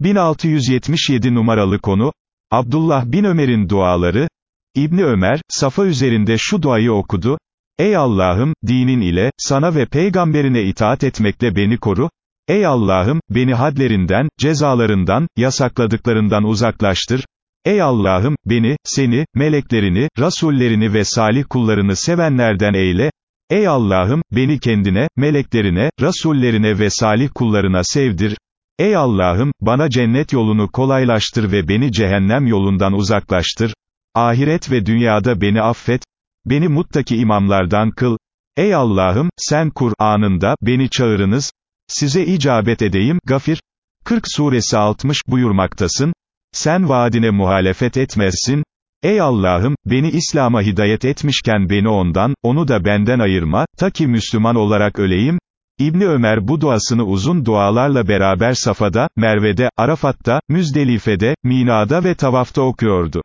1677 numaralı konu, Abdullah bin Ömer'in duaları, İbni Ömer, Safa üzerinde şu duayı okudu, Ey Allah'ım, dinin ile, sana ve peygamberine itaat etmekle beni koru, Ey Allah'ım, beni hadlerinden, cezalarından, yasakladıklarından uzaklaştır, Ey Allah'ım, beni, seni, meleklerini, rasullerini ve salih kullarını sevenlerden eyle, Ey Allah'ım, beni kendine, meleklerine, rasullerine ve salih kullarına sevdir, Ey Allah'ım, bana cennet yolunu kolaylaştır ve beni cehennem yolundan uzaklaştır, ahiret ve dünyada beni affet, beni muttaki imamlardan kıl, Ey Allah'ım, sen Kur'an'ında, beni çağırınız, size icabet edeyim, Gafir, 40 suresi 60 buyurmaktasın, sen vaadine muhalefet etmezsin, Ey Allah'ım, beni İslam'a hidayet etmişken beni ondan, onu da benden ayırma, ta ki Müslüman olarak öleyim, İbni Ömer bu duasını uzun dualarla beraber Safa'da, Merve'de, Arafat'ta, Müzdelife'de, Mina'da ve Tavaf'ta okuyordu.